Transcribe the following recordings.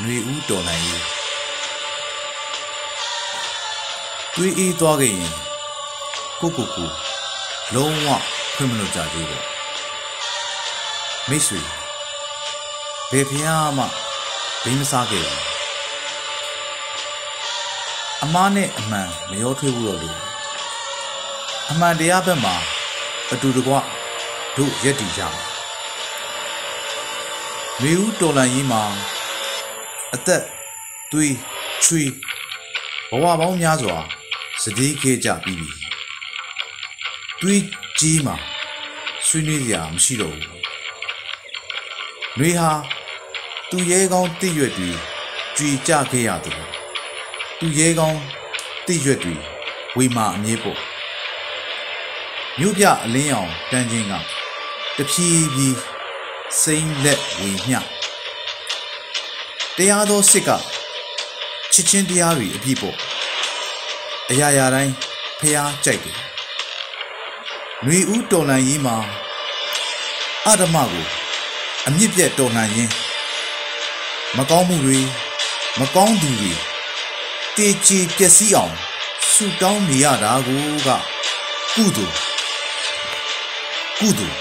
ຫນွေဦးတော်နိုင်ရေးတွေးအေးသွားခဲ့ရင်ကိုကိုကိုလုံးဝခွင့်မလို့ကြသေးတော့မိတ်ဆွေဘယ်ဖျားမှ ဘိမစားခဲ့ဘူးအမားနဲ့အမှန်မရောထွေးဘူးတော့လို့အမှန်တရားဘက်မှာအတူတကွတို့ရက်တည်ကြမယ်မေဦးတော်လန်ကြီးမှာအသက်သွေးချွေးဘဝပေါင်းများစွာစတိခဲ့ကြပြီးပြီသွေးကြီးမှာဆွေးနွေးစရာမရှိတော့ဘူးနှွေဟာ သူရဲကောင်းတည့်ရွက်တွေကြွေကြခဲ့ရတယ်သူရဲကောင်းတည့်ရွက်တွေဝေမာအမြဲပေါ့မြို့ပြအလင်းအောင်တန်းချင်းကတဖြည်းဖြည်းစိမ့်လက်ဝေမျှတရားသောစစ်ကချစ်ချင်းတရားတွေအပြည့်ပေါ့အရာရာတိုင်းဖျားကြိုက်တယ်။နှွေဦးတော်လန်ရေးမှာအဓမ္မကိုအမြင့်ပြတ်တော်လှန်ရင်း မကောင်းမှုတွေမကောင်းသူတွေတေချီပျက်စီးအောင်ဆူတောင်းနေရတာကိုကကုသိုလ်ကုသိုလ်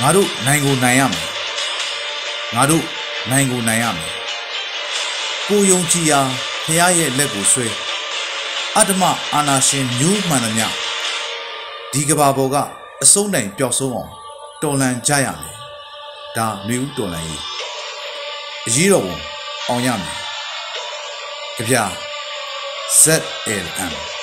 ငါတို့နိုင်ကိုနိုင်ရမယ်ငါတို့နိုင်ကိုနိုင်ရမယ်ကိုယုံကြည်ရာဖះရဲ့လက်ကိုဆွဲအတ္တမအာနာရှင်မျိုးမှန်သမျှဒီကဘာပေါ်ကအစုံးတိုင်ပျောက်ဆုံးအောင်တော်လန်ကြရမယ် ဒါမျိုးတော်လန်ကြီးအရေးတော်ပုံအောင်ရမယ်ကြပြ ZLM